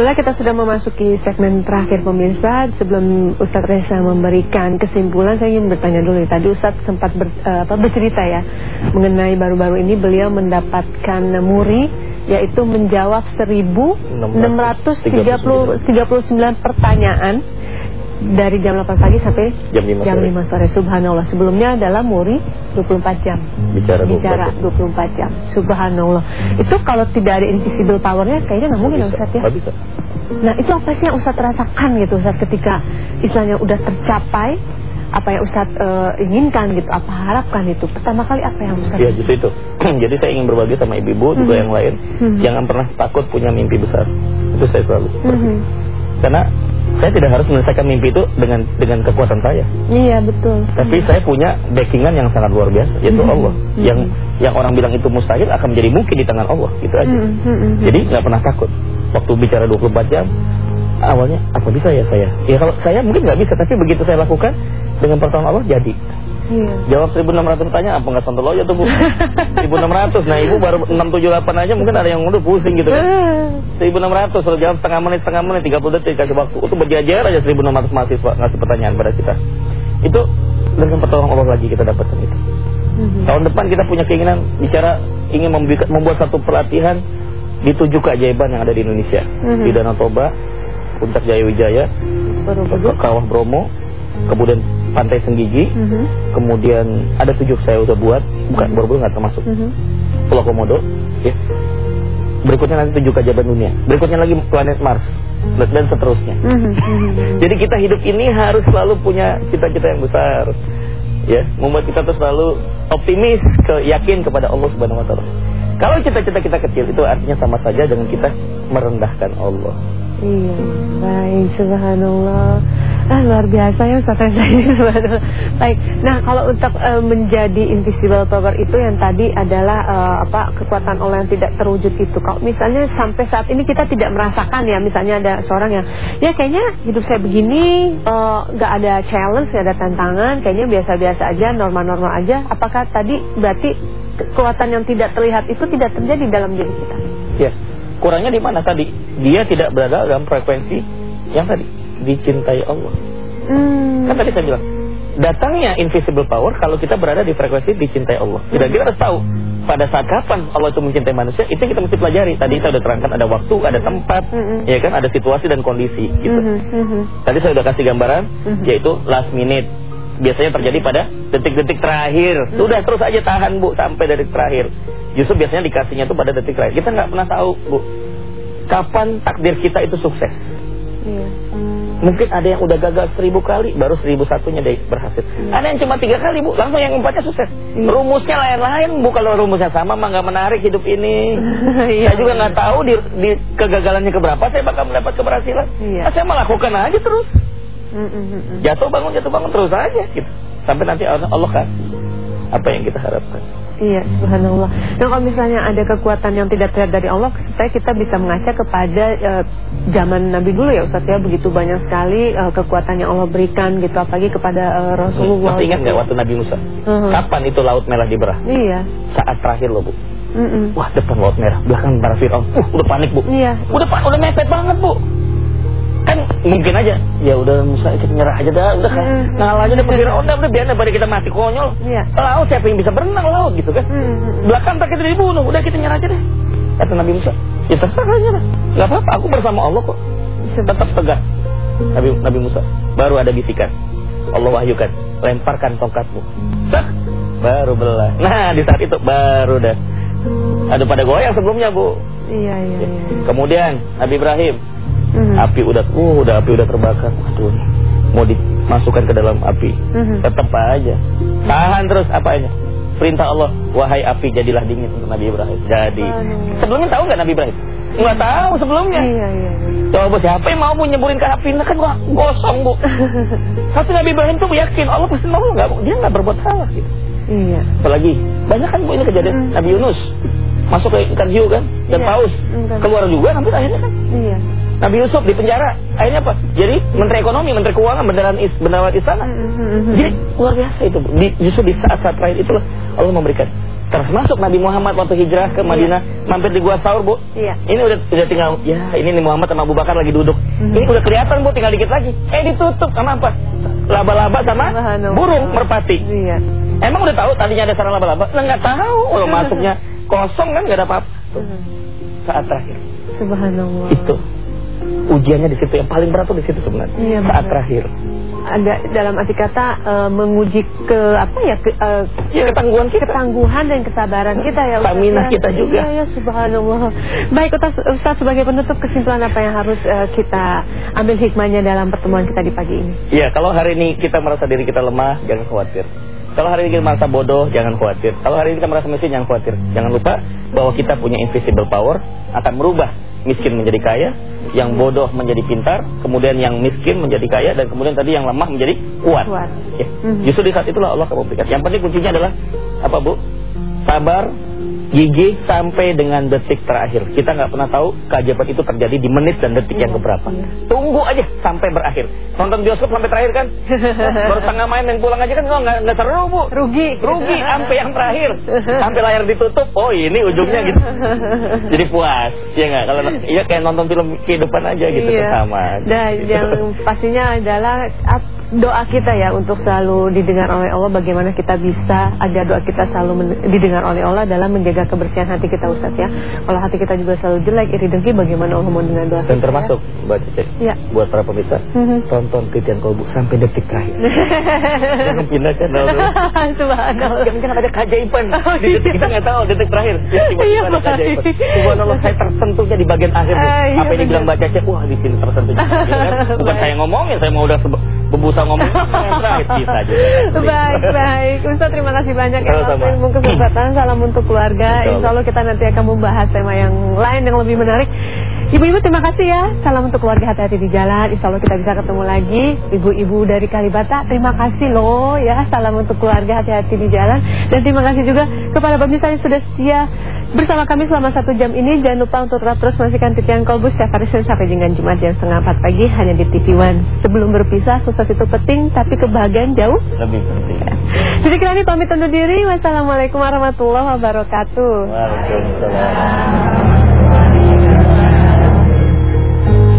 Alhamdulillah kita sudah memasuki segmen terakhir pemirsa. Sebelum Ustadz Reza memberikan kesimpulan Saya ingin bertanya dulu. Tadi Ustadz sempat ber, eh, apa, bercerita ya Mengenai baru-baru ini beliau mendapatkan muri Yaitu menjawab 1639 pertanyaan Dari jam 8 pagi sampai Jam 5 jam sore. 5 sore Subhanallah Sebelumnya adalah muri 24 jam Bicara 24 bicara jam. 24 jam. Subhanallah. Itu kalau tidak ada invisible powernya kayaknya nggak mungkin bisa, Ustaz ya. bisa. Nah itu apa sih yang Ustaz rasakan gitu Ustaz ketika istilahnya udah tercapai apa yang Ustaz eh, inginkan gitu, apa harapkan itu. Pertama kali apa yang Ustaz Ya justru itu. Jadi saya ingin berbagi sama ibu-ibu juga Mhm. yang lain. Mhm. Jangan pernah takut punya mimpi besar. Itu saya selalu. Mhm. Karena saya tidak harus menyelesaikan mimpi itu dengan dengan kekuatan saya. Iya betul. Tapi saya punya backingan yang sangat luar biasa, yaitu Mhm. Allah. Mhm. Yang yang orang bilang itu mustahil akan menjadi mungkin di tangan Allah, gitu aja. Mhm, mhm. Jadi nggak pernah takut. Waktu bicara 24 jam, awalnya apa bisa ya saya? Ya kalau saya mungkin nggak bisa, tapi begitu saya lakukan dengan pertolongan Allah jadi. Iya. Jawab 1600 pertanyaan apa nggak sontel aja tuh bu 1600 Nah ibu baru 678 aja mungkin ada yang udah pusing gitu kan 1600 kalau jawab setengah menit setengah menit 30 detik kasih waktu Itu berjajar aja 1600 mahasiswa ngasih pertanyaan pada kita Itu dengan pertolongan Allah lagi kita dapatkan itu. Hmm. Tahun depan kita punya keinginan bicara ingin membuat satu pelatihan di tujuh keajaiban yang ada di Indonesia. Hmm. Di Danau Toba, Puncak Jaya Wijaya, Kawah Bromo, kemudian Pantai Senggigi, -hmm. kemudian ada tujuh saya udah buat, bukan mm -hmm. nggak termasuk, -hmm. Pulau Komodo, ya. Berikutnya nanti tujuh keajaiban dunia, berikutnya lagi planet Mars dan seterusnya. -hmm. Jadi kita hidup ini harus selalu punya cita-cita yang besar, ya, membuat kita tuh selalu optimis, ke, yakin kepada Allah Subhanahu Wa Taala. Kalau cita-cita kita kecil itu artinya sama saja dengan kita merendahkan Allah. Iya, baik, subhanallah. Ah, luar biasa ya Ustaz ini subhanallah. Baik. Nah, kalau untuk uh, menjadi invisible power itu yang tadi adalah uh, apa kekuatan Allah yang tidak terwujud itu. Kalau misalnya sampai saat ini kita tidak merasakan ya, misalnya ada seorang yang ya kayaknya hidup saya begini, nggak uh, ada challenge, nggak ada tantangan, kayaknya biasa-biasa aja, normal-normal aja. Apakah tadi berarti kekuatan yang tidak terlihat itu tidak terjadi dalam diri kita? Ya. Kurangnya di mana tadi? Dia tidak berada dalam frekuensi yang tadi dicintai Allah. Hmm. Kan tadi saya bilang, datangnya invisible power kalau kita berada di frekuensi dicintai Allah. Kita, kita harus tahu pada saat kapan Allah itu mencintai manusia, itu kita mesti pelajari. Tadi saya sudah terangkan ada waktu, ada tempat, mm -hmm. ya kan, ada situasi dan kondisi gitu. Mm -hmm. Tadi saya sudah kasih gambaran mm -hmm. yaitu last minute. Biasanya terjadi pada detik-detik terakhir. Mm -hmm. Sudah terus aja tahan Bu sampai detik terakhir. Justru biasanya dikasihnya itu pada detik terakhir. Kita nggak pernah tahu, Bu. Kapan takdir kita itu sukses? Iya. Mungkin ada yang udah gagal seribu kali, baru seribu satunya deh berhasil. Iya. Ada yang cuma tiga kali, Bu. Langsung yang empatnya sukses. Iya. Rumusnya lain-lain, Bu. Kalau rumusnya sama, mah nggak menarik hidup ini. iya, saya juga nggak tahu di, di kegagalannya keberapa saya bakal mendapat keberhasilan. Iya. Nah, saya melakukan aja terus. Jatuh bangun, jatuh bangun terus aja. Gitu. Sampai nanti Allah, Allah kasih apa yang kita harapkan. Iya, subhanallah. Nah, kalau misalnya ada kekuatan yang tidak terlihat dari Allah, supaya kita bisa mengaca kepada uh, zaman Nabi dulu ya Ustaz ya, begitu banyak sekali uh, kekuatan yang Allah berikan gitu, apalagi kepada uh, Rasulullah. Masih ingat nggak waktu Nabi Musa? Uh -huh. Kapan itu laut merah diberah? Iya. Saat terakhir loh, Bu. Mm -mm. Wah, depan laut merah, belakang para Fir'aun. Uh, udah panik, Bu. Iya. Udah udah mepet banget, Bu kan mungkin aja ya udah Musa kita nyerah aja dah udah kan. Mm. ngalah aja deh Firaun udah udah biar daripada kita mati konyol. Yeah. laut siapa yang bisa berenang laut gitu kan? Mm. belakang tak kita dibunuh udah kita nyerah aja deh. Kata Nabi Musa ya terserah aja lah nggak apa-apa aku bersama Allah kok. Tetap tegas. Nabi Nabi Musa baru ada bisikan. Allah wahyukan lemparkan tongkatmu. Sak, baru belah. Nah di saat itu baru dah. Ada pada goyang sebelumnya bu. Iya iya, iya. kemudian Nabi Ibrahim -hmm. Api udah uh udah api udah terbakar. Waduh. Mau dimasukkan ke dalam api. Mm -hmm. Tetap aja. Tahan terus apanya? Perintah Allah, wahai api jadilah dingin untuk Nabi Ibrahim. Jadi. Sebelumnya tahu nggak Nabi Ibrahim? Nggak tahu sebelumnya. Iya, iya. Coba siapa yang mau nyeburin ke api? Nah, kan gua gosong, Bu. Tapi Nabi Ibrahim tuh yakin Allah pasti mau nggak? Dia nggak berbuat salah gitu. Iya. Apalagi banyak kan Bu ini kejadian mm. Nabi Yunus masuk ke ikan hiu kan dan iya. paus keluar juga nanti akhirnya kan. Iya. Nabi Yusuf di penjara. Akhirnya apa? Jadi Menteri Ekonomi, Menteri Keuangan, beneran is, istana. Mm-hmm. Jadi luar biasa itu. Di, justru di saat-saat terakhir itulah Allah memberikan. Termasuk Nabi Muhammad waktu hijrah ke Madinah, iya. mampir di Gua Saur, Bu. Iya. Ini udah udah tinggal ya, ini nih Muhammad sama Abu Bakar lagi duduk. Mm-hmm. Ini udah kelihatan, Bu, tinggal dikit lagi. Eh ditutup sama apa? Laba-laba sama burung merpati. Iya. Emang udah tahu tadinya ada sarang laba-laba? Nah, enggak tahu. Kalau masuknya kosong kan enggak ada apa-apa. Mm-hmm. Saat terakhir. Subhanallah. Itu ujiannya di situ. Yang paling berat tuh di situ sebenarnya. Iya, saat benar. terakhir. Ada dalam arti kata uh, menguji ke apa ya ke, uh, ya, ketangguhan kita. ketangguhan dan kesabaran kita ya stamina kita juga. Iya ya subhanallah. Baik Ustaz, Ustaz sebagai penutup kesimpulan apa yang harus uh, kita ambil hikmahnya dalam pertemuan kita di pagi ini? Ya kalau hari ini kita merasa diri kita lemah jangan khawatir kalau hari ini kita merasa bodoh, jangan khawatir. Kalau hari ini kita merasa miskin, jangan khawatir. Jangan lupa bahwa kita punya invisible power akan merubah miskin menjadi kaya, yang bodoh menjadi pintar, kemudian yang miskin menjadi kaya, dan kemudian tadi yang lemah menjadi kuat. kuat. Ya. Mm -hmm. Justru di saat itulah Allah akan memberikan. Yang penting kuncinya adalah apa bu? Sabar, gigi sampai dengan detik terakhir. Kita nggak pernah tahu keajaiban itu terjadi di menit dan detik yang keberapa. Tunggu aja sampai berakhir. Nonton bioskop sampai terakhir kan? Baru tengah main yang pulang aja kan nggak nggak seru bu. Rugi. Rugi sampai yang terakhir. Sampai layar ditutup. Oh ini ujungnya gitu. Jadi puas. Ya nggak? Kalau iya kayak nonton film kehidupan aja gitu iya. sama. Dan yang pastinya adalah doa kita ya untuk selalu didengar oleh Allah. Bagaimana kita bisa agar doa kita selalu didengar oleh Allah dalam menjaga kebersihan hati kita Ustaz ya. Kalau hati kita juga selalu jelek, iri dengki, bagaimana Allah mau dengan doa Dan termasuk Mbak Cece, ya. buat para pemirsa, mm-hmm. tonton Titian Kolbu sampai detik terakhir. Jangan pindahkan Allah. Subhanallah. Jangan ada keajaiban. Oh, di detik kita nggak tahu detik terakhir. Ya, iya, ada keajaiban. Subhanallah saya tersentuhnya di bagian akhir. Uh, iya, Apa yang dibilang Mbak Cece, wah di sini tersentuhnya. Bukan saya ngomongin, saya mau udah bebusa ngomong terakhir juga. Baik, baik. Ustaz terima kasih banyak ya atas kesempatan. Salam untuk keluarga. Insya Allah kita nanti akan membahas tema yang lain yang lebih menarik. Ibu-ibu terima kasih ya. Salam untuk keluarga hati-hati di jalan. Insya Allah kita bisa ketemu lagi. Ibu-ibu dari Kalibata terima kasih loh ya. Salam untuk keluarga hati-hati di jalan. Dan terima kasih juga kepada pemirsa yang sudah setia bersama kami selama satu jam ini. Jangan lupa untuk tetap terus menyaksikan Titian Kolbus setiap hari Senin sampai dengan Jumat jam setengah empat pagi hanya di TV One. Sebelum berpisah, sukses itu penting, tapi kebahagiaan jauh lebih penting. Jadi kita ini pamit undur diri. Wassalamualaikum warahmatullahi wabarakatuh. Waalaikumsalam.